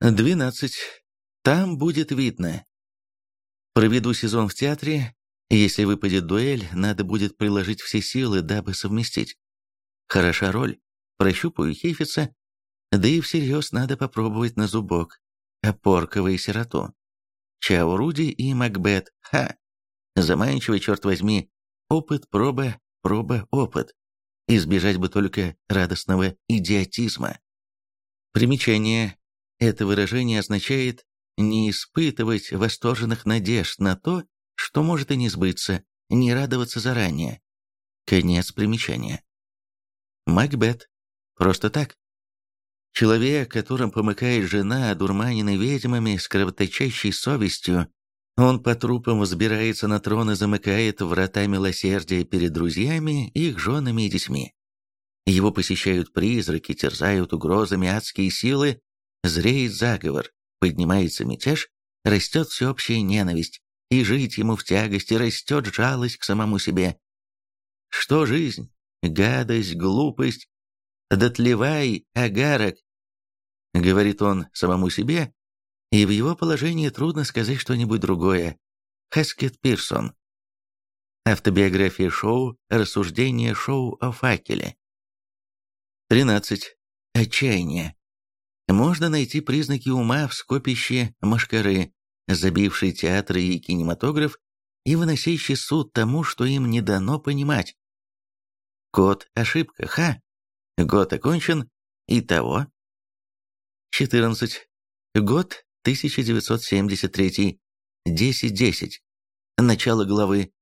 12. Там будет видно. Проведу сезон в театре. Если выпадет дуэль, надо будет приложить все силы, дабы совместить. Хороша роль. Прощупаю Хейфица. Да и всерьез надо попробовать на зубок. Опоркова и сироту. Чао Руди и Макбет. Ха! Заманчивый, черт возьми. Опыт, проба, проба, опыт. Избежать бы только радостного идиотизма. Примечание. Это выражение означает не испытывать восторженных надежд на то, что может и не сбыться, не радоваться заранее. Конец примечания. Макбет. Просто так. Человек, которым помыкает жена, одурманенный ведьмами, с кровоточащей совестью, он по трупам взбирается на трон и замыкает врата милосердия перед друзьями, их женами и детьми. Его посещают призраки, терзают угрозами адские силы, зреет заговор, поднимается мятеж, растет всеобщая ненависть, и жить ему в тягости растет жалость к самому себе. Что жизнь? Гадость, глупость, дотлевай, агарок, говорит он самому себе, и в его положении трудно сказать что-нибудь другое. Хаскет Пирсон. Автобиография шоу «Рассуждение шоу о факеле». 13. Отчаяние. Можно найти признаки ума в скопище Машкары, забившей театры и кинематограф и выносящий суд тому, что им не дано понимать. Код ошибка, ха. Год окончен. Итого. 14. Год 1973. 10.10. Начало главы.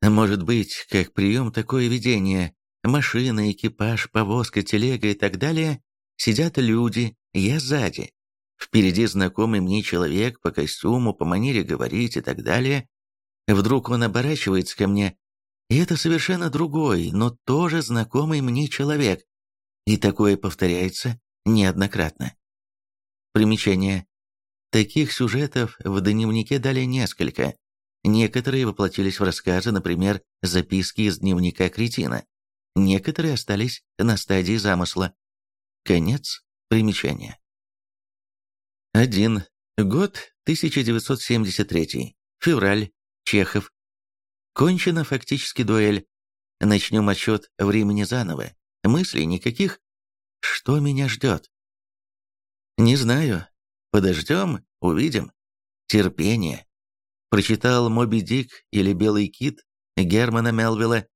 Может быть, как прием такое видение, машина, экипаж, повозка, телега и так далее, сидят люди, я сзади. Впереди знакомый мне человек по костюму, по манере говорить и так далее. Вдруг он оборачивается ко мне, и это совершенно другой, но тоже знакомый мне человек. И такое повторяется неоднократно. Примечание. Таких сюжетов в дневнике дали несколько. Некоторые воплотились в рассказы, например, записки из дневника Кретина. Некоторые остались на стадии замысла. Конец примечания. 1. Год 1973. Февраль. Чехов. Кончена фактически дуэль. Начнем отсчет времени заново. Мыслей никаких. Что меня ждет? Не знаю. Подождем, увидим. Терпение. Прочитал «Моби Дик» или «Белый кит» Германа Мелвилла.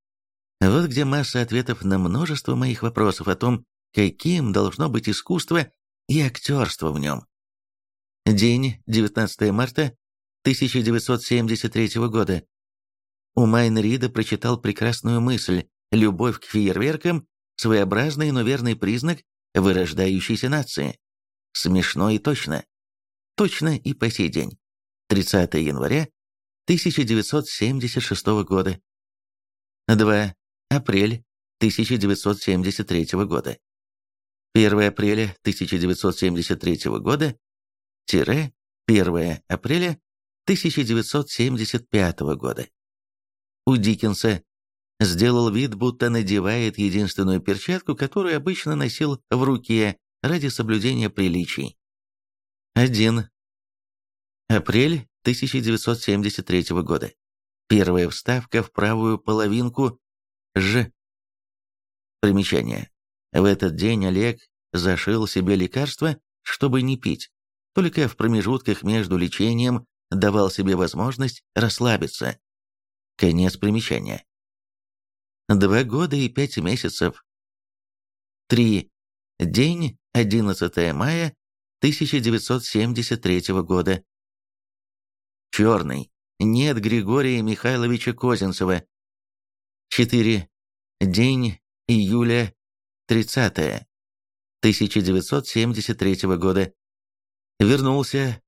Вот где масса ответов на множество моих вопросов о том, каким должно быть искусство и актерство в нем. День, 19 марта 1973 года. У Майн Рида прочитал прекрасную мысль «Любовь к фейерверкам – своеобразный, но верный признак вырождающейся нации». Смешно и точно. Точно и по сей день. 30 января 1976 года. 2. Апрель 1973 года. 1 апреля 1973 года, тире 1 апреля 1975 года. У Диккенса сделал вид, будто надевает единственную перчатку, которую обычно носил в руке ради соблюдения приличий. 1. Апрель 1973 года. Первая вставка в правую половинку «Ж». Примечание. В этот день Олег зашил себе лекарство, чтобы не пить. Только в промежутках между лечением давал себе возможность расслабиться. Конец примечания. Два года и пять месяцев. 3. День 11 мая 1973 года. Черный. Нет Григория Михайловича Козинцева. 4. День июля 30. 1973 года. Вернулся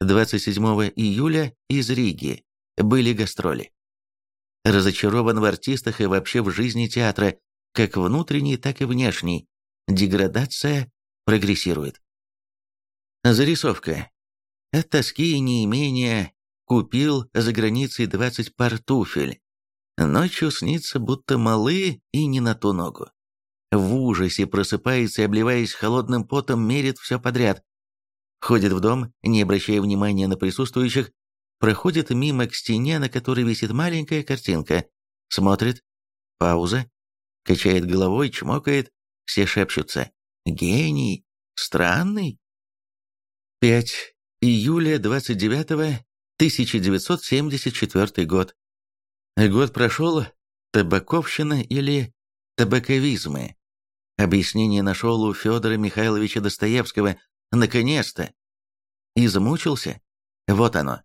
27 июля из Риги. Были гастроли. Разочарован в артистах и вообще в жизни театра, как внутренней, так и внешней. Деградация прогрессирует. Зарисовка. От тоски и неимения купил за границей 20 пар. Ночью снится, будто малы и не на ту ногу. в ужасе просыпается и, обливаясь холодным потом, мерит все подряд. Входит в дом, не обращая внимания на присутствующих, проходит мимо к стене, на которой висит маленькая картинка, смотрит, пауза, качает головой, чмокает, все шепчутся. «Гений! Странный!» 5 июля 29 1974 год. Год прошел, табаковщина или табаковизмы. Объяснение нашел у Федора Михайловича Достоевского. Наконец-то! Измучился? Вот оно.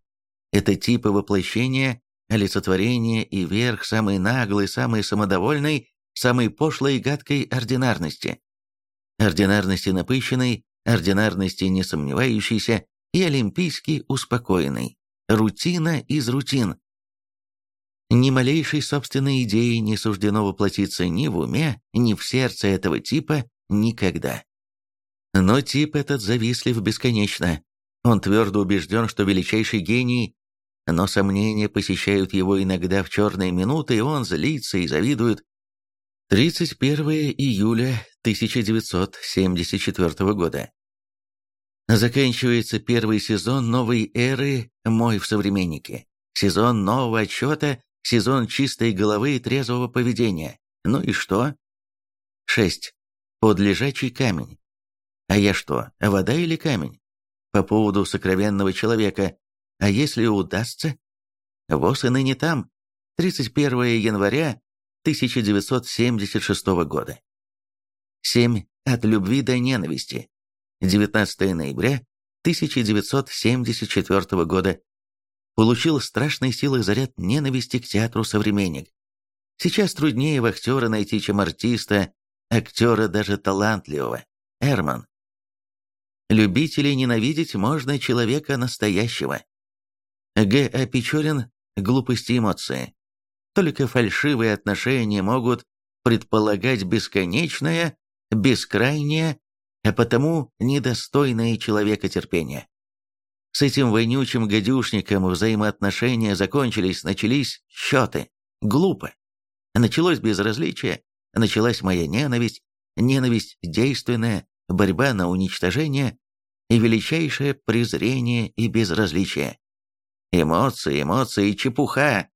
Это типы воплощения, олицетворения и верх самой наглой, самой самодовольной, самой пошлой и гадкой ординарности. Ординарности напыщенной, ординарности не сомневающейся и олимпийски успокоенной. Рутина из рутин. Ни малейшей собственной идеи не суждено воплотиться ни в уме, ни в сердце этого типа никогда. Но тип этот завистлив бесконечно. Он твердо убежден, что величайший гений, но сомнения посещают его иногда в черные минуты, и он злится и завидует. 31 июля 1974 года. Заканчивается первый сезон новой эры «Мой в современнике». Сезон нового отчета, сезон чистой головы и трезвого поведения. Ну и что? 6. Подлежачий камень. А я что, вода или камень? По поводу сокровенного человека. А если удастся? ВОЗ и ныне там. 31 января 1976 года. 7. От любви до ненависти. 19 ноября 1974 года. Получил страшной силой заряд ненависти к театру «Современник». Сейчас труднее в актера найти, чем артиста, актера даже талантливого. Эрман. Любить или ненавидеть можно человека настоящего. Г. А. Печорин «Глупости эмоции». Только фальшивые отношения могут предполагать бесконечное бескрайнее, а потому недостойное человека терпения. С этим вонючим гадюшником взаимоотношения закончились, начались счеты. Глупо. Началось безразличие, началась моя ненависть, ненависть действенная, борьба на уничтожение и величайшее презрение и безразличие. Эмоции, эмоции, чепуха.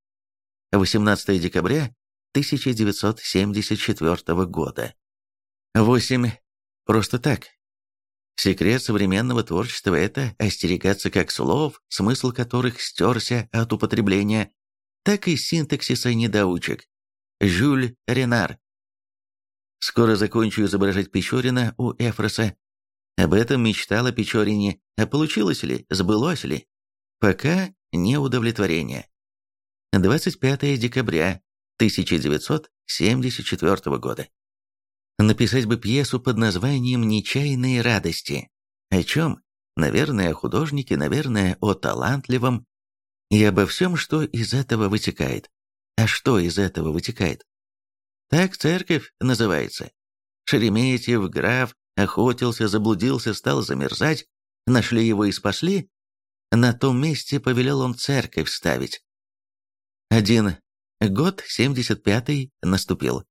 18 декабря 1974 года. 8. Просто так. Секрет современного творчества – это остерегаться как слов, смысл которых стерся от употребления, так и синтаксиса недоучек. Жюль Ренар. Скоро закончу изображать Печорина у Эфроса. Об этом мечтала Печорине, а получилось ли, сбылось ли? Пока не удовлетворение. 25 декабря 1974 года. Написать бы пьесу под названием «Нечаянные радости». О чем? Наверное, о художнике, наверное, о талантливом. И обо всем, что из этого вытекает. А что из этого вытекает? Так церковь называется. Шереметьев, граф, охотился, заблудился, стал замерзать. Нашли его и спасли. На том месте повелел он церковь ставить. Один год, 75-й, наступил.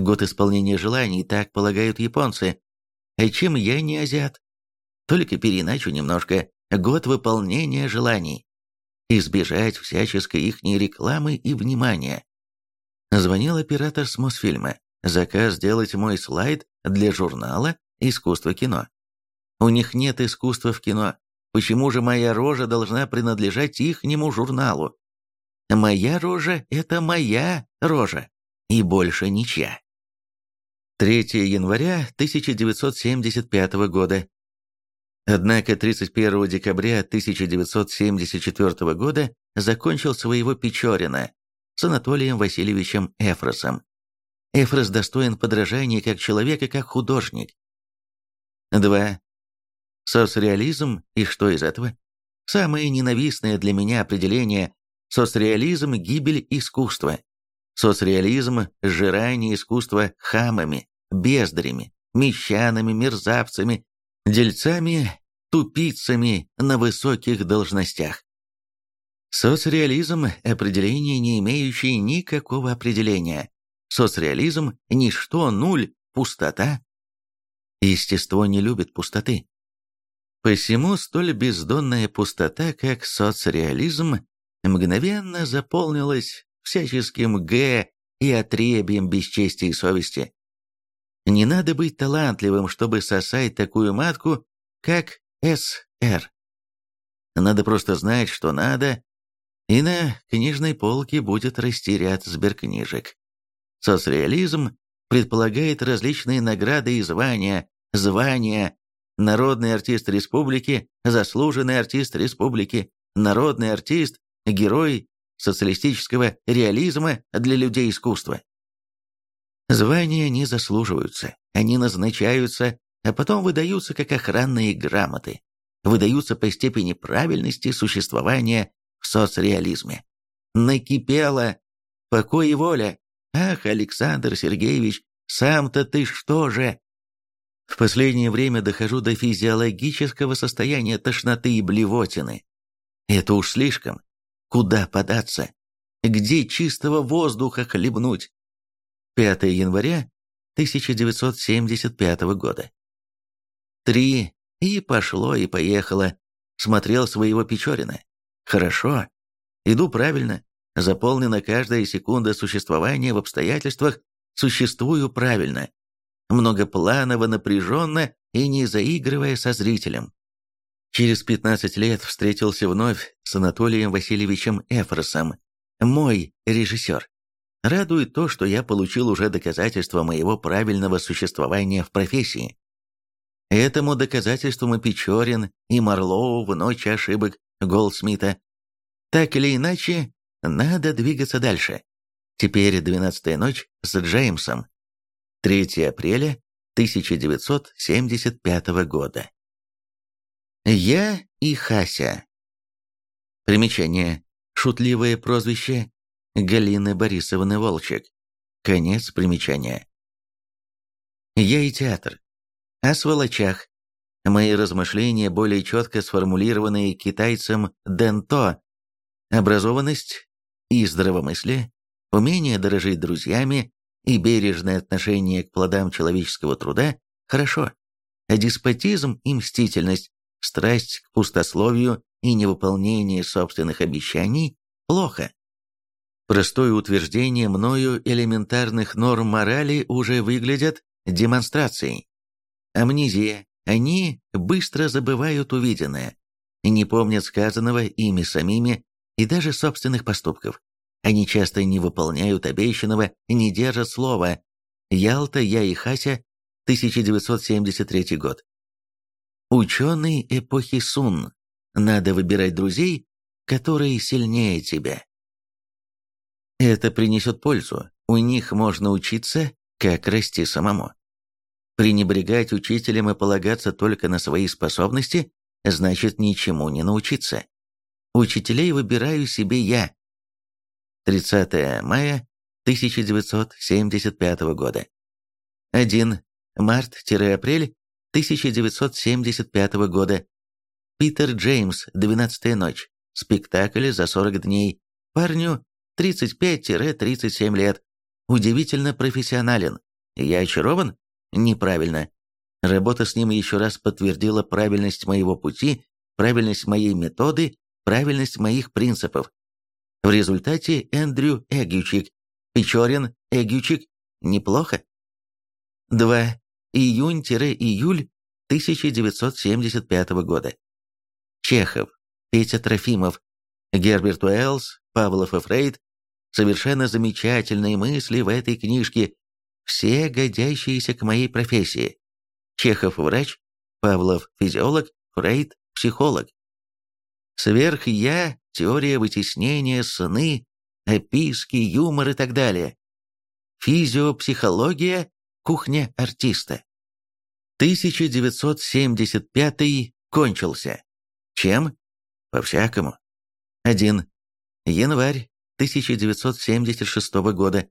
Год исполнения желаний, так полагают японцы. А чем я не азиат? Только переначу немножко. Год выполнения желаний. Избежать всяческой ихней рекламы и внимания. Звонил оператор с Мосфильма. Заказ сделать мой слайд для журнала «Искусство кино». У них нет искусства в кино. Почему же моя рожа должна принадлежать ихнему журналу? Моя рожа – это моя рожа, и больше ничья. 3 января 1975 года. Однако 31 декабря 1974 года закончил своего Печорина с Анатолием Васильевичем Эфросом. Эфрос достоин подражания как человек и как художник. 2. Соцреализм и что из этого? Самое ненавистное для меня определение – соцреализм – гибель искусства. Соцреализм – сжирание искусства хамами, бездарями, мещанами, мерзавцами, дельцами, тупицами на высоких должностях. Соцреализм – определение, не имеющее никакого определения. Соцреализм – ничто, нуль, пустота. Естество не любит пустоты. Посему столь бездонная пустота, как соцреализм, мгновенно заполнилась всяческим «г» и отребием бесчестия и совести. Не надо быть талантливым, чтобы сосать такую матку, как СР. Надо просто знать, что надо, и на книжной полке будет расти ряд сберкнижек. Соцреализм предполагает различные награды и звания, звания, народный артист республики, заслуженный артист республики, народный артист, герой социалистического реализма для людей искусства. Звания не заслуживаются, они назначаются, а потом выдаются как охранные грамоты, выдаются по степени правильности существования в соцреализме. Накипело, покой и воля. Ах, Александр Сергеевич, сам-то ты что же? В последнее время дохожу до физиологического состояния тошноты и блевотины. Это уж слишком. Куда податься? Где чистого воздуха хлебнуть? 5 января 1975 года. Три, и пошло, и поехало. Смотрел своего Печорина. Хорошо. Иду правильно. Заполнена каждая секунда существования в обстоятельствах. Существую правильно. Многопланово, напряженно и не заигрывая со зрителем. Через 15 лет встретился вновь с Анатолием Васильевичем Эфросом, мой режиссер. Радует то, что я получил уже доказательство моего правильного существования в профессии. Этому доказательством и Печорин, и Марлоу в ночи ошибок Голдсмита. Так или иначе, надо двигаться дальше. Теперь двенадцатая ночь с Джеймсом. 3 апреля 1975 года. Я и Хася. Примечание. Шутливое прозвище Галины Борисовны Волчек. Конец примечания. Я и театр. О сволочах. Мои размышления более четко сформулированные китайцем Дэнто. Образованность и здравомыслие, умение дорожить друзьями и бережное отношение к плодам человеческого труда – хорошо. А деспотизм и мстительность страсть к пустословию и невыполнение собственных обещаний – плохо. Простое утверждение мною элементарных норм морали уже выглядят демонстрацией. Амнезия. Они быстро забывают увиденное, не помнят сказанного ими самими и даже собственных поступков. Они часто не выполняют обещанного, не держат слова. Ялта, я и Хася, 1973 год. Ученый эпохи Сун. Надо выбирать друзей, которые сильнее тебя. Это принесет пользу. У них можно учиться, как расти самому. Пренебрегать учителем и полагаться только на свои способности значит ничему не научиться. Учителей выбираю себе я. 30 мая 1975 года. 1. Март-апрель 1975 года. Питер Джеймс, «Двенадцатая ночь». Спектакль за 40 дней. Парню 35-37 лет. Удивительно профессионален. Я очарован? Неправильно. Работа с ним еще раз подтвердила правильность моего пути, правильность моей методы, правильность моих принципов. В результате Эндрю Эгючик, Печорин Эгючик, неплохо. 2 июнь-июль 1975 года. Чехов, Петя Трофимов, Герберт Уэллс, Павлов и Фрейд. Совершенно замечательные мысли в этой книжке, все годящиеся к моей профессии. Чехов – врач, Павлов – физиолог, Фрейд – психолог. Сверх-я, теория вытеснения, сны, описки, юмор и так далее. Физиопсихология Кухня артиста. 1975 кончился. Чем? По-всякому. 1. Январь 1976 года.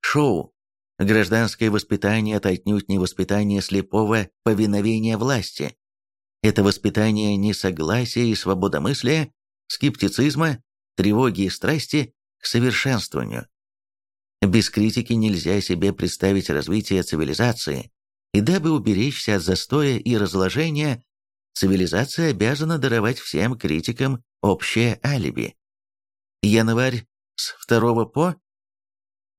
Шоу. Гражданское воспитание – это отнюдь не воспитание слепого повиновения власти. Это воспитание несогласия и свободомыслия, скептицизма, тревоги и страсти к совершенствованию. Без критики нельзя себе представить развитие цивилизации, и дабы уберечься от застоя и разложения, цивилизация обязана даровать всем критикам общее алиби. Январь с 2 по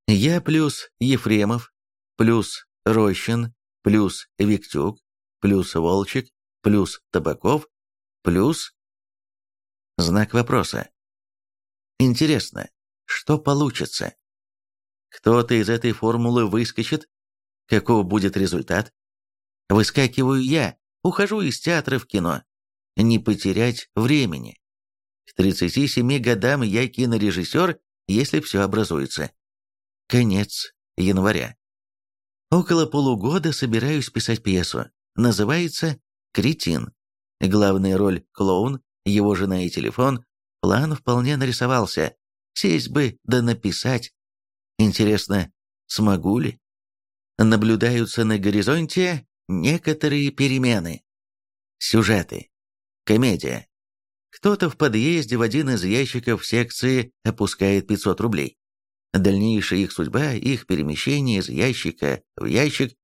Я плюс Ефремов, плюс Рощин, плюс Виктюк, плюс Волчек, плюс Табаков, плюс... Знак вопроса. Интересно, что получится? Кто-то из этой формулы выскочит? Каков будет результат? Выскакиваю я, ухожу из театра в кино. Не потерять времени. К 37 годам я кинорежиссер, если все образуется. Конец января. Около полугода собираюсь писать пьесу. Называется «Кретин». Главная роль – клоун, его жена и телефон. План вполне нарисовался. Сесть бы да написать. Интересно, смогу ли? Наблюдаются на горизонте некоторые перемены. Сюжеты. Комедия. Кто-то в подъезде в один из ящиков секции опускает 500 рублей. Дальнейшая их судьба, их перемещение из ящика в ящик,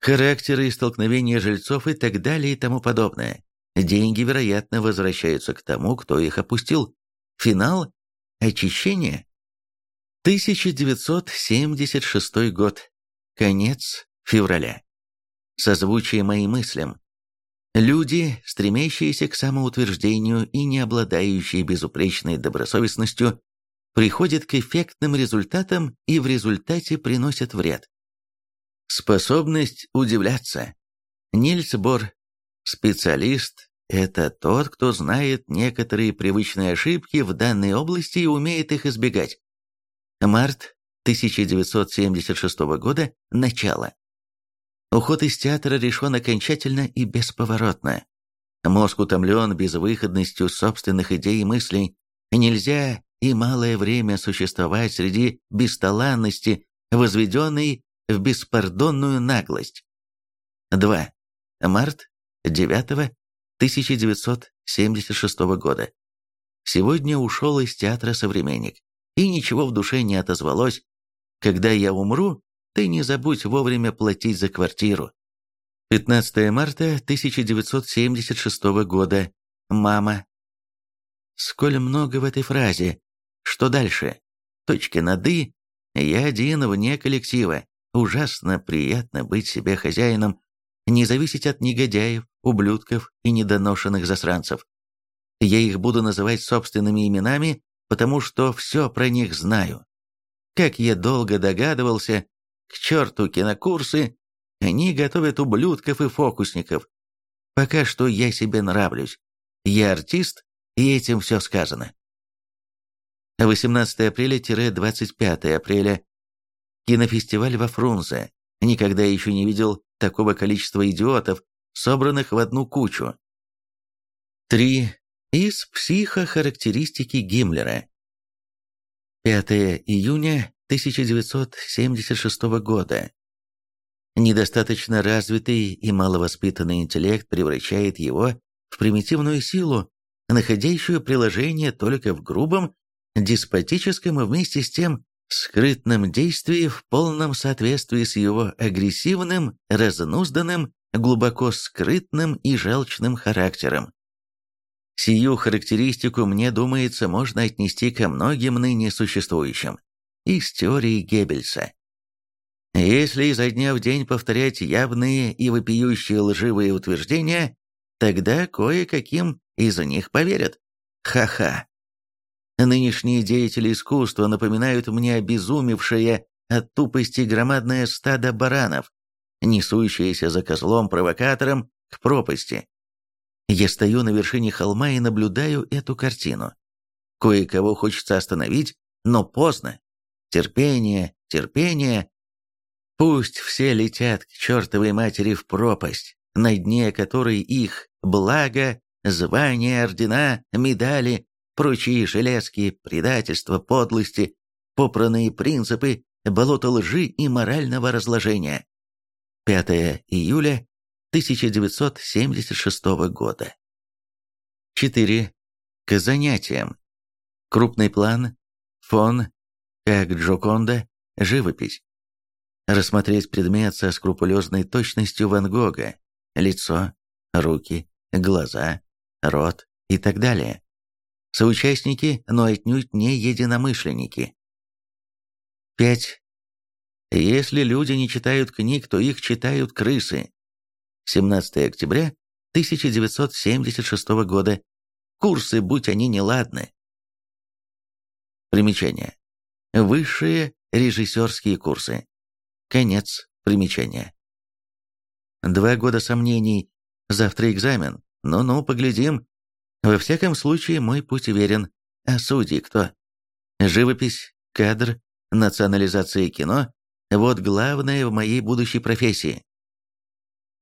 характеры и столкновения жильцов и так далее и тому подобное. Деньги, вероятно, возвращаются к тому, кто их опустил. Финал – очищение. 1976 год. Конец февраля. Созвучие моим мыслям. Люди, стремящиеся к самоутверждению и не обладающие безупречной добросовестностью, приходят к эффектным результатам и в результате приносят вред. Способность удивляться. Нильс Бор. Специалист – это тот, кто знает некоторые привычные ошибки в данной области и умеет их избегать. Март 1976 года. Начало. Уход из театра решен окончательно и бесповоротно. Мозг утомлен безвыходностью собственных идей и мыслей. Нельзя и малое время существовать среди бесталанности, возведенной в беспардонную наглость. 2. Март 9 1976 года. Сегодня ушел из театра «Современник» и ничего в душе не отозвалось. Когда я умру, ты не забудь вовремя платить за квартиру. 15 марта 1976 года. Мама. Сколь много в этой фразе. Что дальше? Точки над «и». Я один вне коллектива. Ужасно приятно быть себе хозяином, не зависеть от негодяев, ублюдков и недоношенных засранцев. Я их буду называть собственными именами, потому что все про них знаю. Как я долго догадывался, к черту кинокурсы, они готовят ублюдков и фокусников. Пока что я себе нравлюсь. Я артист, и этим все сказано. 18 апреля-25 апреля. Кинофестиваль во Фрунзе. Никогда еще не видел такого количества идиотов, собранных в одну кучу. 3. Из психохарактеристики Гиммлера. 5 июня 1976 года. Недостаточно развитый и маловоспитанный интеллект превращает его в примитивную силу, находящую приложение только в грубом, деспотическом и вместе с тем скрытном действии в полном соответствии с его агрессивным, разнузданным, глубоко скрытным и желчным характером. Сию характеристику, мне думается, можно отнести ко многим ныне существующим. Из теории Геббельса. Если изо дня в день повторять явные и вопиющие лживые утверждения, тогда кое-каким из них поверят. Ха-ха. Нынешние деятели искусства напоминают мне обезумевшее от тупости громадное стадо баранов, несущееся за козлом-провокатором к пропасти. Я стою на вершине холма и наблюдаю эту картину. Кое-кого хочется остановить, но поздно. Терпение, терпение. Пусть все летят к чертовой матери в пропасть, на дне которой их благо, звания, ордена, медали, прочие железки, предательства, подлости, попранные принципы, болото лжи и морального разложения. 5 июля 1976 года. 4. К занятиям. Крупный план. Фон. Как Джоконда. живопись. Рассмотреть предмет со скрупулезной точностью Ван Гога, лицо, руки, глаза, рот и так далее. Соучастники, но отнюдь не единомышленники. 5. Если люди не читают книг, то их читают крысы. 17 октября 1976 года. Курсы, будь они неладны. Примечание. Высшие режиссерские курсы. Конец примечания. Два года сомнений. Завтра экзамен. Ну-ну, поглядим. Во всяком случае, мой путь верен. А судьи кто? Живопись, кадр, национализация кино – вот главное в моей будущей профессии.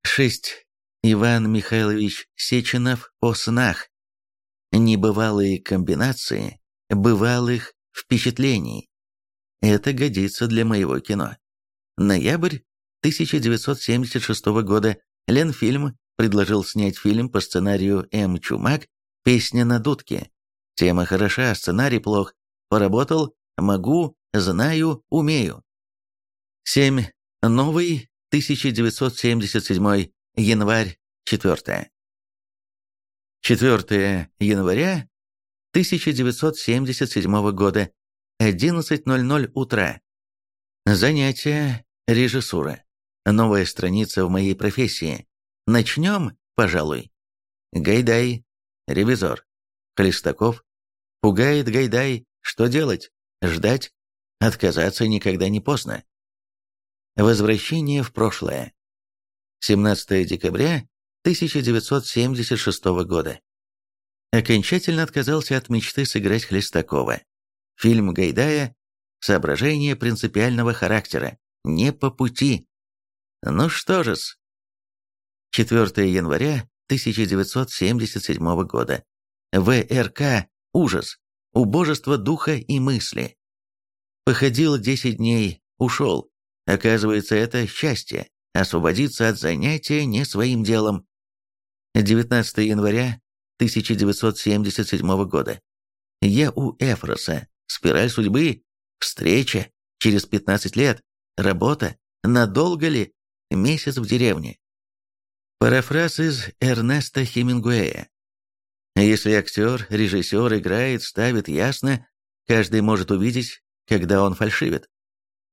6. Иван Михайлович Сеченов о снах. Небывалые комбинации бывалых впечатлений. Это годится для моего кино. Ноябрь 1976 года Ленфильм предложил снять фильм по сценарию М. Чумак «Песня на дудке». Тема хороша, сценарий плох. Поработал, могу, знаю, умею. 7. Новый 1977 январь 4. 4 января 1977 года 11.00 утра. Занятие режиссура. Новая страница в моей профессии. Начнем, пожалуй. Гайдай, ревизор. Хлестаков. Пугает Гайдай. Что делать? Ждать? Отказаться никогда не поздно. Возвращение в прошлое. 17 декабря 1976 года. Окончательно отказался от мечты сыграть Хлестакова. Фильм Гайдая – соображение принципиального характера, не по пути. Ну что же с. 4 января 1977 года. ВРК «Ужас. Убожество духа и мысли». Походил 10 дней, ушел. Оказывается, это счастье – освободиться от занятия не своим делом. 19 января 1977 года. Я у Эфроса, Спираль судьбы, встреча, через 15 лет, работа, надолго ли, месяц в деревне. Парафраз из Эрнеста Хемингуэя. Если актер, режиссер играет, ставит ясно, каждый может увидеть, когда он фальшивит.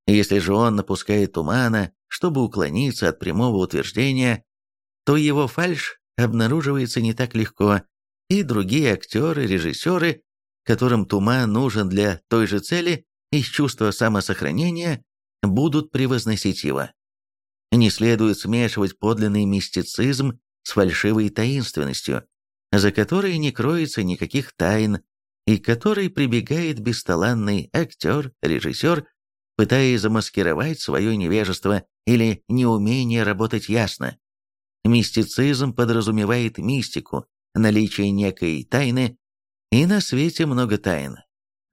Если же он напускает тумана, чтобы уклониться от прямого утверждения, то его фальшь обнаруживается не так легко, и другие актеры, режиссеры которым туман нужен для той же цели, из чувства самосохранения будут превозносить его. Не следует смешивать подлинный мистицизм с фальшивой таинственностью, за которой не кроется никаких тайн, и которой прибегает бесталанный актер, режиссер, пытаясь замаскировать свое невежество или неумение работать ясно. Мистицизм подразумевает мистику, наличие некой тайны, и на свете много тайн.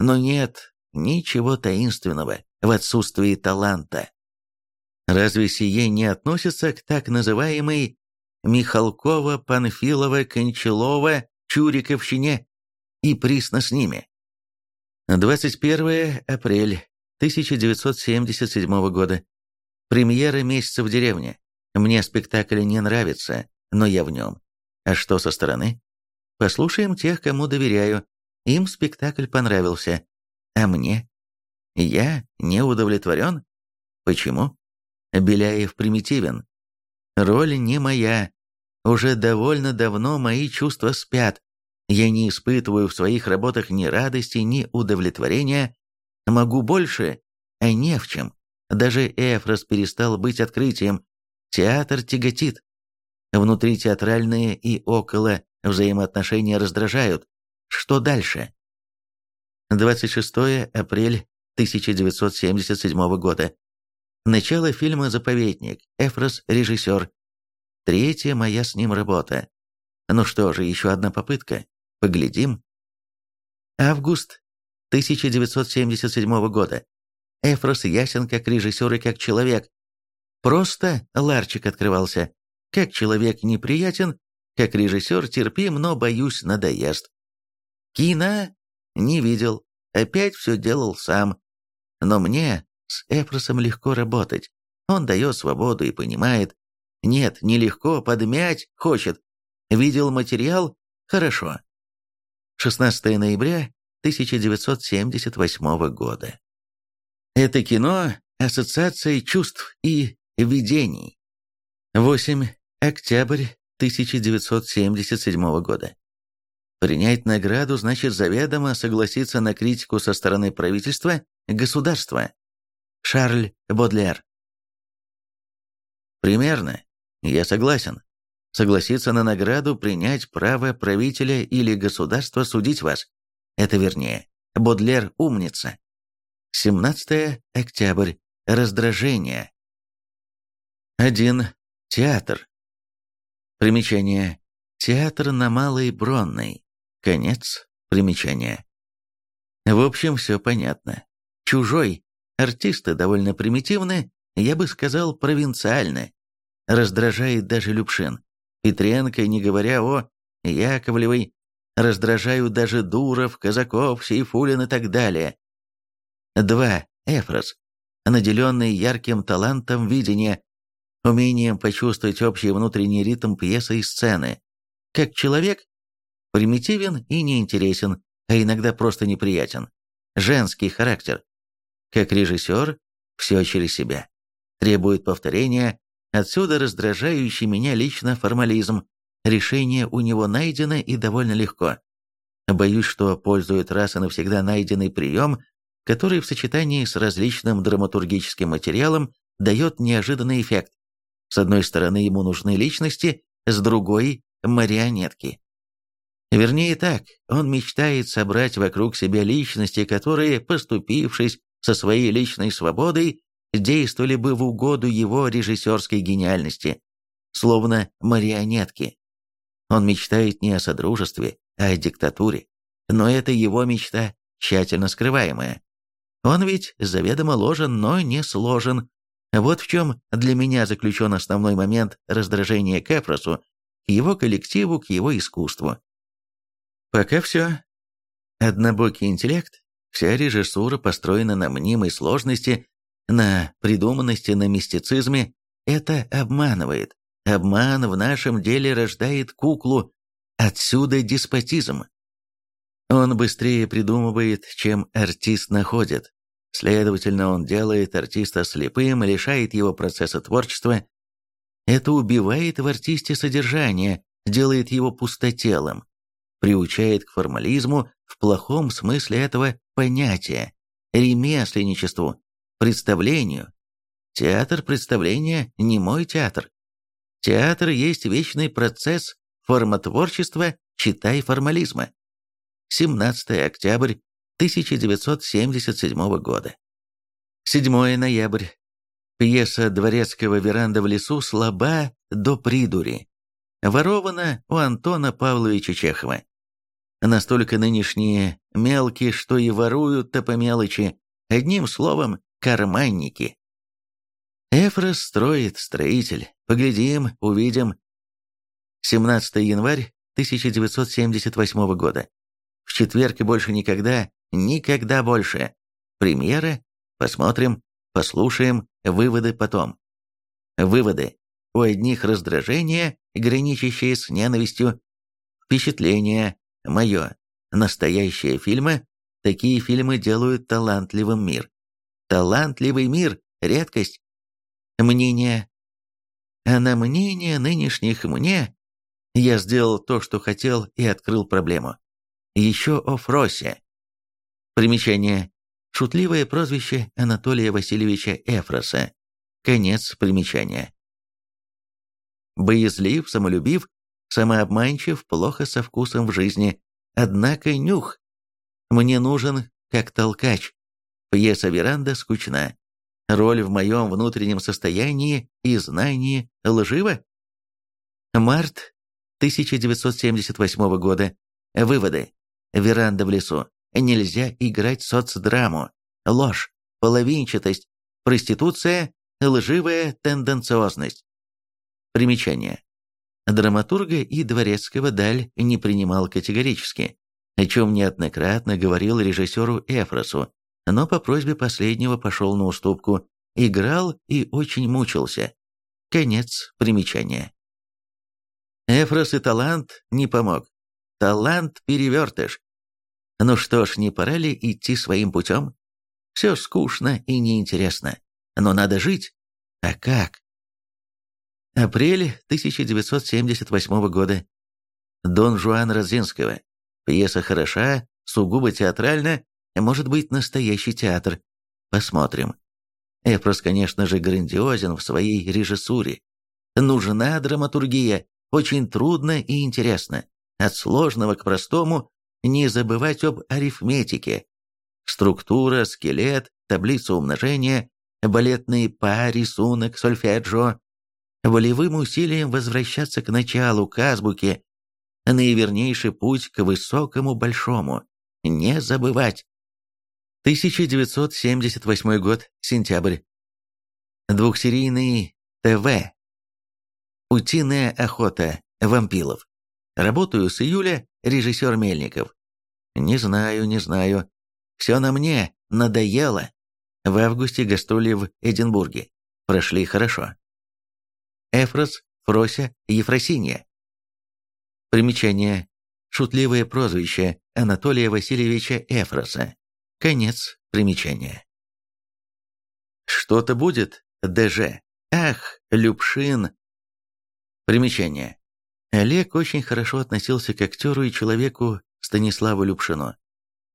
Но нет ничего таинственного в отсутствии таланта. Разве сие не относится к так называемой Михалкова, Панфилова, Кончалова, Чуриковщине и присно с ними? 21 апреля 1977 года. Премьера «Месяца в деревне». Мне спектакль не нравится, но я в нем. А что со стороны? Послушаем тех, кому доверяю. Им спектакль понравился. А мне? Я не удовлетворен? Почему? Беляев примитивен. Роль не моя. Уже довольно давно мои чувства спят. Я не испытываю в своих работах ни радости, ни удовлетворения. Могу больше, а не в чем. Даже Эфрос перестал быть открытием. Театр тяготит. Внутри театральные и около Взаимоотношения раздражают. Что дальше? 26 апрель 1977 года. Начало фильма «Заповедник». Эфрос – режиссер. Третья моя с ним работа. Ну что же, еще одна попытка. Поглядим. Август 1977 года. Эфрос ясен как режиссер и как человек. Просто ларчик открывался. Как человек неприятен, как режиссер терпим, но, боюсь, надоест. Кино не видел, опять все делал сам. Но мне С Эфросом легко работать. Он дает свободу и понимает. Нет, нелегко, подмять хочет. Видел материал? Хорошо. 16 ноября 1978 года. Это кино – ассоциация чувств и видений. 8. Октябрь 1977 года. Принять награду значит заведомо согласиться на критику со стороны правительства, государства. Шарль Бодлер. Примерно. Я согласен. Согласиться на награду, принять право правителя или государства судить вас. Это вернее. Бодлер умница. 17 октябрь. Раздражение. 1. Театр. Примечание. Театр на Малой Бронной. Конец примечания. В общем, все понятно. Чужой. Артисты довольно примитивны, я бы сказал, провинциальны. Раздражает даже Любшин. Петренко, не говоря о Яковлевой, раздражают даже Дуров, Казаков, Сейфулин и так далее. 2. Эфрос. Наделенный ярким талантом видения, умением почувствовать общий внутренний ритм пьесы и сцены. Как человек, примитивен и неинтересен, а иногда просто неприятен. Женский характер. Как режиссер, все через себя. Требует повторения, отсюда раздражающий меня лично формализм. Решение у него найдено и довольно легко. Боюсь, что пользует раз и навсегда найденный прием, который в сочетании с различным драматургическим материалом дает неожиданный эффект. С одной стороны, ему нужны личности, с другой – марионетки. Вернее так, он мечтает собрать вокруг себя личности, которые, поступившись со своей личной свободой, действовали бы в угоду его режиссерской гениальности, словно марионетки. Он мечтает не о содружестве, а о диктатуре. Но это его мечта, тщательно скрываемая. Он ведь заведомо ложен, но не сложен, вот в чем для меня заключен основной момент раздражения к Эфросу, к его коллективу, к его искусству. Пока все. Однобокий интеллект, вся режиссура построена на мнимой сложности, на придуманности, на мистицизме. Это обманывает. Обман в нашем деле рождает куклу. Отсюда деспотизм. Он быстрее придумывает, чем артист находит. Следовательно, он делает артиста слепым, лишает его процесса творчества. Это убивает в артисте содержание, делает его пустотелым, приучает к формализму в плохом смысле этого понятия, ремесленничеству, представлению. Театр представления не мой театр. Театр есть вечный процесс формотворчества, читай формализма. 17 октябрь 1977 года. 7 ноябрь. Пьеса Дворецкого «Веранда в лесу» слаба до придури. Ворована у Антона Павловича Чехова. Настолько нынешние мелкие, что и воруют-то по мелочи. Одним словом, карманники. Эфрос строит, строитель. Поглядим, увидим. 17 январь 1978 года. В четверг и больше никогда Никогда больше. Премьера. Посмотрим, послушаем, выводы потом. Выводы. У одних раздражение, граничащее с ненавистью. Впечатление. Мое. Настоящие фильмы. Такие фильмы делают талантливым мир. Талантливый мир – редкость. Мнение. А на мнение нынешних мне я сделал то, что хотел и открыл проблему. Еще о Фросе. Примечание. Шутливое прозвище Анатолия Васильевича Эфроса. Конец примечания. Боязлив, самолюбив, самообманчив, плохо со вкусом в жизни. Однако нюх. Мне нужен как толкач. Пьеса «Веранда» скучна. Роль в моем внутреннем состоянии и знании лжива? Март 1978 года. Выводы. Веранда в лесу. Нельзя играть соцдраму. Ложь, половинчатость, проституция, лживая тенденциозность. Примечание. Драматурга и Дворецкого Даль не принимал категорически, о чем неоднократно говорил режиссеру Эфросу. Но по просьбе последнего пошел на уступку, играл и очень мучился. Конец примечания. Эфрос и талант не помог. Талант перевертыш. Ну что ж, не пора ли идти своим путем? Все скучно и неинтересно. Но надо жить. А как? Апрель 1978 года. Дон Жуан Розинского. Пьеса хороша, сугубо театральна, может быть, настоящий театр. Посмотрим. Эфрос, конечно же, грандиозен в своей режиссуре. Нужна драматургия, очень трудно и интересно. От сложного к простому не забывать об арифметике. Структура, скелет, таблица умножения, балетный па, рисунок, сольфеджио. Волевым усилием возвращаться к началу, к азбуке. Наивернейший путь к высокому большому. Не забывать. 1978 год, сентябрь. Двухсерийный ТВ. Утиная охота. Вампилов. Работаю с июля, режиссер Мельников. Не знаю, не знаю. Все на мне, надоело. В августе гастроли в Эдинбурге. Прошли хорошо. Эфрос, Фрося, Ефросинья. Примечание. Шутливое прозвище Анатолия Васильевича Эфроса. Конец примечания. Что-то будет, ДЖ. Ах, Любшин. Примечание. Олег очень хорошо относился к актеру и человеку Станиславу Любшину.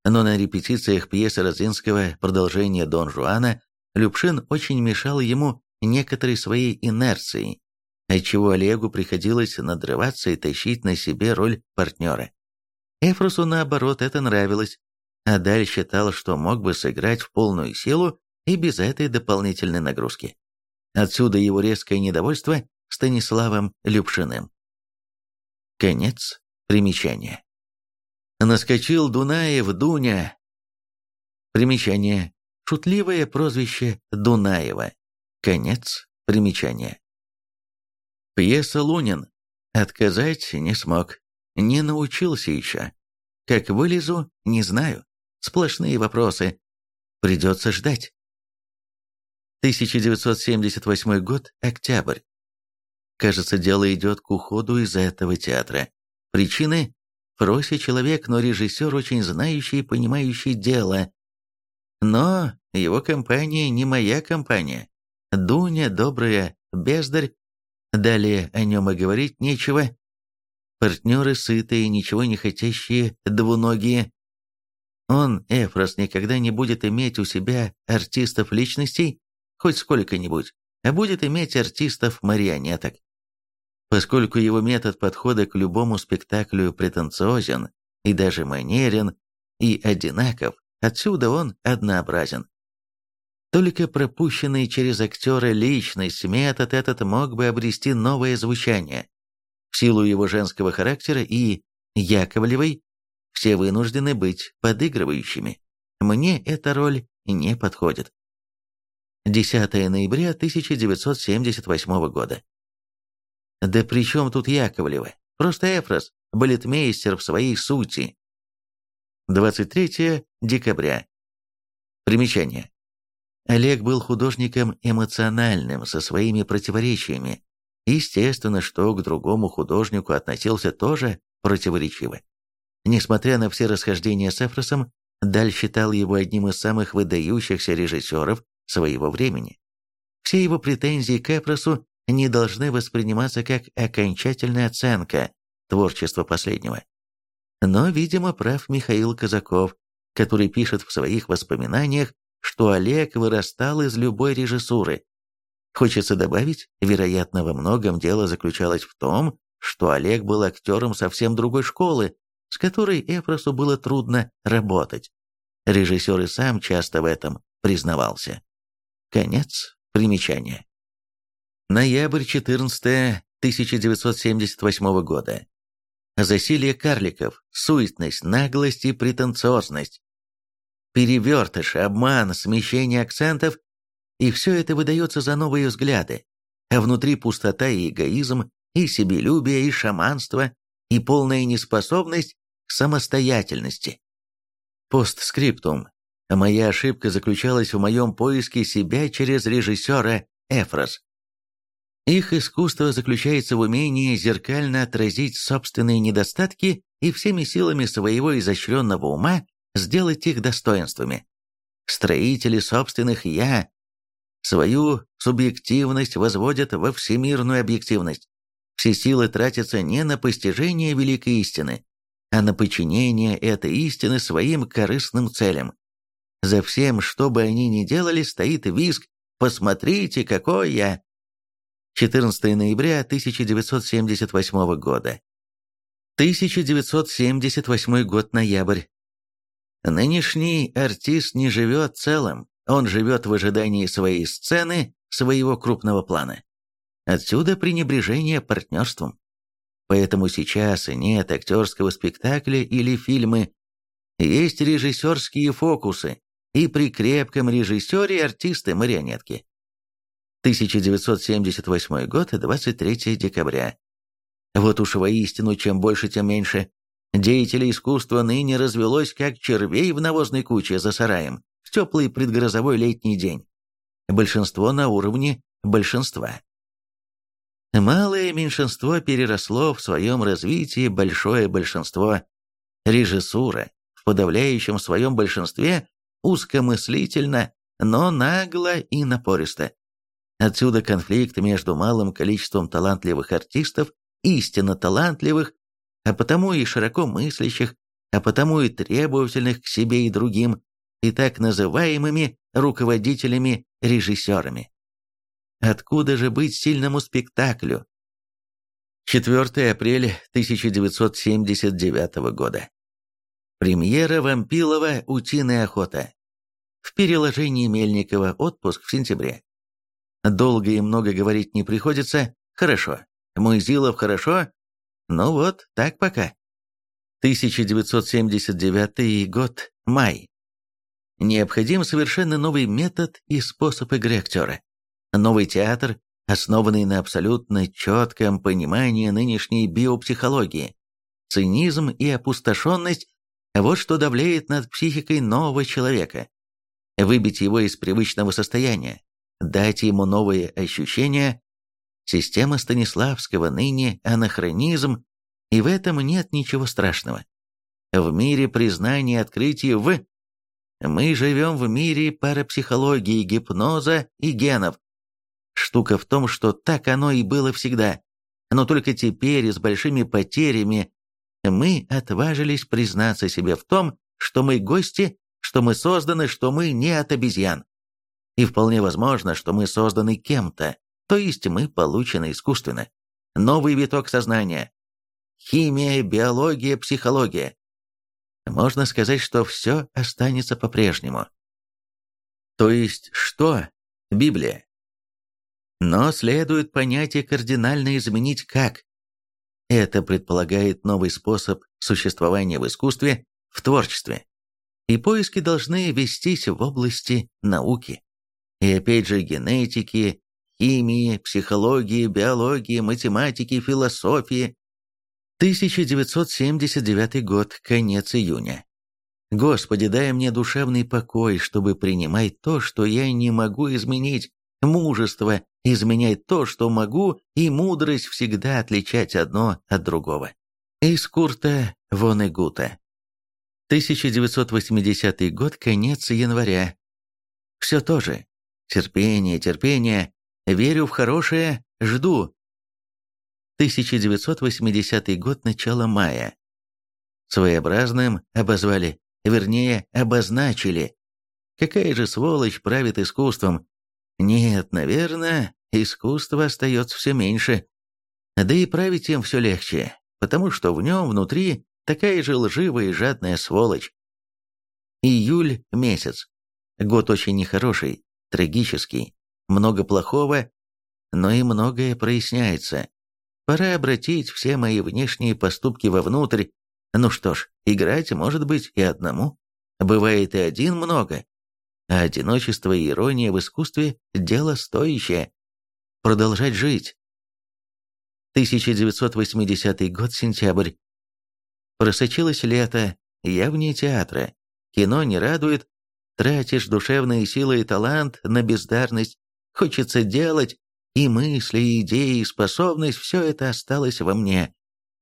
Но на репетициях пьесы Розинского «Продолжение Дон Жуана» Любшин очень мешал ему некоторой своей инерцией, отчего Олегу приходилось надрываться и тащить на себе роль партнера. Эфросу, наоборот, это нравилось, Адаль считал, что мог бы сыграть в полную силу и без этой дополнительной нагрузки. Отсюда его резкое недовольство Станиславом Любшиным. Конец примечания. Наскочил Дунаев Дуня. Примечание. Шутливое прозвище Дунаева. Конец примечания. Пьеса «Лунин». Отказать не смог. Не научился еще. Как вылезу, не знаю. Сплошные вопросы. Придется ждать. 1978 год, октябрь. Кажется, дело идет к уходу из этого театра. Причины – Фроси человек, но режиссер очень знающий и понимающий дело. Но его компания не моя компания. Дуня, добрая, бездарь. Далее о нем и говорить нечего. Партнеры сытые, ничего не хотящие, двуногие. Он, Эфрос, никогда не будет иметь у себя артистов-личностей, хоть сколько-нибудь, а будет иметь артистов-марионеток. Поскольку его метод подхода к любому спектаклю претенциозен и даже манерен, и одинаков, отсюда он однообразен. Только пропущенный через актера личность метод этот мог бы обрести новое звучание. В силу его женского характера и Яковлевой все вынуждены быть подыгрывающими. Мне эта роль не подходит. 10 ноября 1978 года. Да при чем тут Яковлева? Просто Эфрос, балетмейстер в своей сути. 23 декабря. Примечание. Олег был художником эмоциональным, со своими противоречиями. Естественно, что к другому художнику относился тоже противоречиво. Несмотря на все расхождения с Эфросом, Даль считал его одним из самых выдающихся режиссеров своего времени. Все его претензии к Эфросу не должны восприниматься как окончательная оценка творчества последнего. Но, видимо, прав Михаил Казаков, который пишет в своих воспоминаниях, что Олег вырастал из любой режиссуры. Хочется добавить, вероятно, во многом дело заключалось в том, что Олег был актером совсем другой школы, с которой Эфросу было трудно работать. Режиссер и сам часто в этом признавался. Конец примечания. Ноябрь 14 1978 года. Засилие карликов, суетность, наглость и претенциозность. Перевертыш, обман, смещение акцентов – и все это выдается за новые взгляды, а внутри пустота и эгоизм, и себелюбие, и шаманство, и полная неспособность самостоятельности. Постскриптум. Моя ошибка заключалась в моем поиске себя через режиссера Эфрос. Их искусство заключается в умении зеркально отразить собственные недостатки и всеми силами своего изощренного ума сделать их достоинствами. Строители собственных «я» свою субъективность возводят во всемирную объективность. Все силы тратятся не на постижение великой истины, а на подчинение этой истины своим корыстным целям. За всем, что бы они ни делали, стоит визг «Посмотрите, какой я!» 14 ноября 1978 года. 1978 год, ноябрь. Нынешний артист не живет целым, он живет в ожидании своей сцены, своего крупного плана. Отсюда пренебрежение партнерством. Поэтому сейчас нет актерского спектакля или фильмы. Есть режиссерские фокусы, и при крепком режиссере артисты-марионетки. 1978 год, 23 декабря. Вот уж воистину, чем больше, тем меньше. Деятелей искусства ныне развелось, как червей в навозной куче за сараем, в теплый предгрозовой летний день. Большинство на уровне большинства. Малое меньшинство переросло в своем развитии большое большинство. Режиссура в подавляющем своем большинстве узкомыслительно, но нагло и напористо. Отсюда конфликт между малым количеством талантливых артистов, истинно талантливых, а потому и широко мыслящих, а потому и требовательных к себе и другим, и так называемыми руководителями-режиссерами. Откуда же быть сильному спектаклю? 4 апреля 1979 года. Премьера Вампилова «Утиная охота». В переложении Мельникова «Отпуск в сентябре». Долго и много говорить не приходится. Хорошо. Муйзилов хорошо. Ну вот, так пока. 1979 год. Май. Необходим совершенно новый метод и способ игры актера. Новый театр, основанный на абсолютно четком понимании нынешней биопсихологии. Цинизм и опустошенность – вот что давлеет над психикой нового человека. Выбить его из привычного состояния, дать ему новые ощущения. Система Станиславского ныне анахронизм, и в этом нет ничего страшного. В мире признания открытий в... Мы живем в мире парапсихологии, гипноза и генов. Штука в том, что так оно и было всегда. Но только теперь, с большими потерями, мы отважились признаться себе в том, что мы гости, что мы созданы, что мы не от обезьян. И вполне возможно, что мы созданы кем-то, то есть мы получены искусственно. Новый виток сознания. Химия, биология, психология. Можно сказать, что все останется по-прежнему. То есть что? Библия. Но следует понятие кардинально изменить как. Это предполагает новый способ существования в искусстве, в творчестве. И поиски должны вестись в области науки. И опять же генетики, химии, психологии, биологии, математики, философии. 1979 год, конец июня. Господи, дай мне душевный покой, чтобы принимать то, что я не могу изменить, мужество изменять то, что могу, и мудрость всегда отличать одно от другого. Из Курта Вонегута. 1980 год, конец января. Все то же. Терпение, терпение. Верю в хорошее, жду. 1980 год, начало мая. Своеобразным обозвали, вернее, обозначили. Какая же сволочь правит искусством? Нет, наверное, искусство остается все меньше. Да и править им все легче, потому что в нем внутри такая же лживая и жадная сволочь. Июль месяц. Год очень нехороший, трагический, много плохого, но и многое проясняется. Пора обратить все мои внешние поступки вовнутрь. Ну что ж, играть может быть и одному. Бывает и один много. А одиночество и ирония в искусстве – дело стоящее. Продолжать жить. 1980 год, сентябрь. Просочилось лето, я вне театра. Кино не радует, тратишь душевные силы и талант на бездарность, хочется делать, и мысли, и идеи, и способность, все это осталось во мне.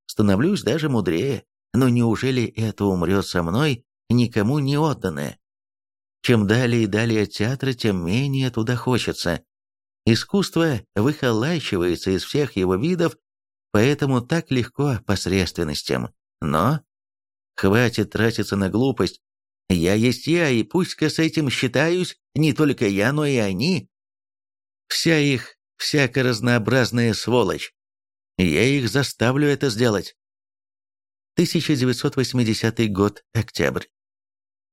Становлюсь даже мудрее, но неужели это умрет со мной, никому не отданное? Чем далее и далее от театра, тем менее туда хочется. Искусство выхолачивается из всех его видов, поэтому так легко посредственностям. Но хватит тратиться на глупость. Я есть я, и пусть-ка с этим считаюсь не только я, но и они. Вся их всяко разнообразная сволочь. Я их заставлю это сделать. 1980 год, октябрь.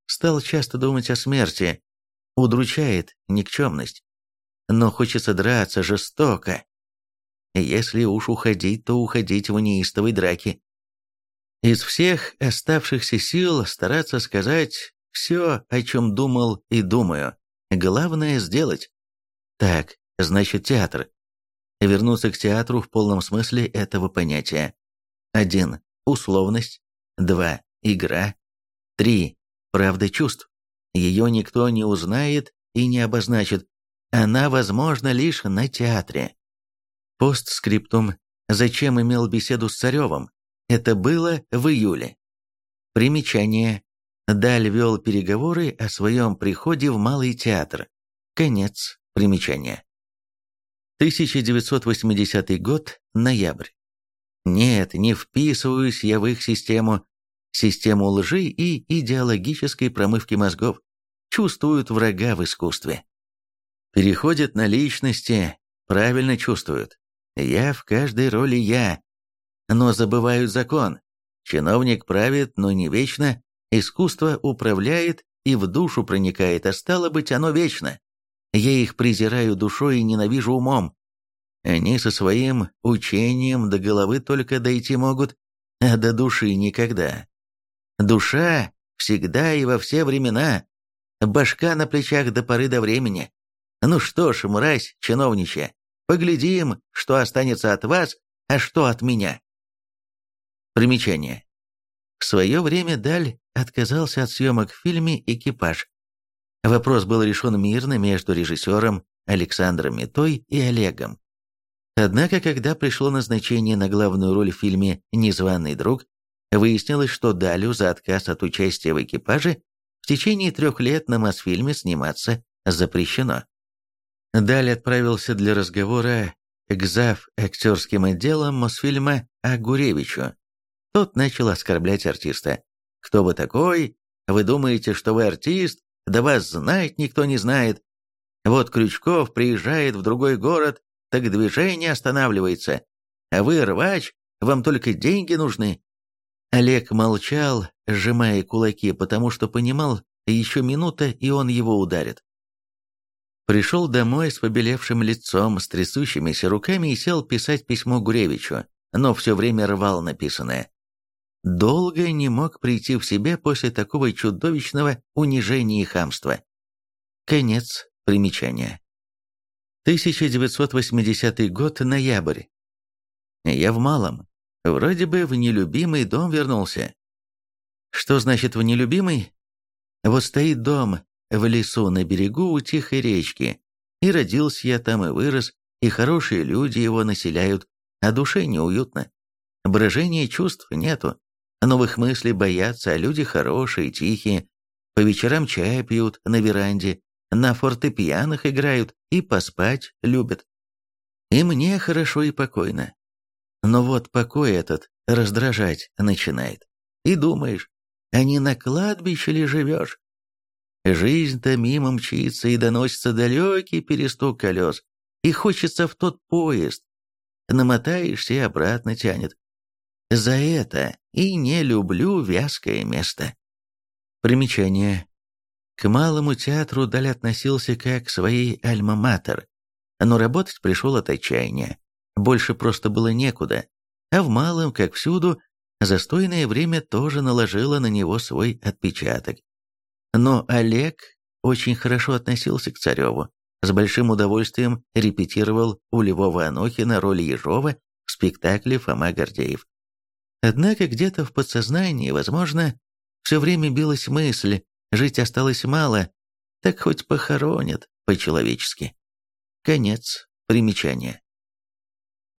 Стал часто думать о смерти. Удручает никчемность. Но хочется драться жестоко. Если уж уходить, то уходить в неистовой драке. Из всех оставшихся сил стараться сказать все, о чем думал и думаю. Главное сделать. Так, значит театр. Вернуться к театру в полном смысле этого понятия. 1. Условность. 2. Игра. 3. Правда чувств. Ее никто не узнает и не обозначит. Она возможна лишь на театре. Постскриптум. Зачем имел беседу с Царевым? Это было в июле. Примечание. Даль вел переговоры о своем приходе в Малый театр. Конец примечания. 1980 год, ноябрь. Нет, не вписываюсь я в их систему, систему лжи и идеологической промывки мозгов. Чувствуют врага в искусстве. Переходят на личности, правильно чувствуют. Я в каждой роли я. Но забывают закон. Чиновник правит, но не вечно. Искусство управляет и в душу проникает, а стало быть, оно вечно. Я их презираю душой и ненавижу умом. Они со своим учением до головы только дойти могут, а до души никогда. Душа всегда и во все времена. Башка на плечах до поры до времени. Ну что ж, мразь чиновничья, поглядим, что останется от вас, а что от меня. Примечание. В свое время Даль отказался от съемок в фильме «Экипаж», Вопрос был решен мирно между режиссером Александром Метой и Олегом. Однако, когда пришло назначение на главную роль в фильме «Незваный друг», выяснилось, что Далю за отказ от участия в экипаже в течение трех лет на Мосфильме сниматься запрещено. Даль отправился для разговора к зав. актерским отделом Мосфильма Агуревичу. Тот начал оскорблять артиста. «Кто вы такой? Вы думаете, что вы артист? Да вас знать никто не знает. Вот Крючков приезжает в другой город, так движение останавливается. А вы, рвач, вам только деньги нужны». Олег молчал, сжимая кулаки, потому что понимал, еще минута, и он его ударит. Пришел домой с побелевшим лицом, с трясущимися руками и сел писать письмо Гуревичу, но все время рвал написанное долго не мог прийти в себя после такого чудовищного унижения и хамства. Конец примечания. 1980 год, ноябрь. Я в малом. Вроде бы в нелюбимый дом вернулся. Что значит в нелюбимый? Вот стоит дом в лесу на берегу у тихой речки. И родился я там и вырос, и хорошие люди его населяют, а душе неуютно. Брожения чувств нету. Новых мыслей боятся, а люди хорошие, тихие. По вечерам чай пьют на веранде, на фортепианах играют и поспать любят. И мне хорошо и покойно. Но вот покой этот раздражать начинает. И думаешь, а не на кладбище ли живешь? Жизнь-то мимо мчится и доносится далекий перестук колес, и хочется в тот поезд. Намотаешься и обратно тянет. За это и не люблю вязкое место. Примечание. К малому театру Даль относился как к своей альма-матер, но работать пришел от отчаяния. Больше просто было некуда, а в малом, как всюду, застойное время тоже наложило на него свой отпечаток. Но Олег очень хорошо относился к Цареву, с большим удовольствием репетировал у Львова Анохина роль Ежова в спектакле «Фома Гордеев». Однако где-то в подсознании, возможно, все время билась мысль, жить осталось мало, Так хоть похоронят по-человечески. Конец примечания.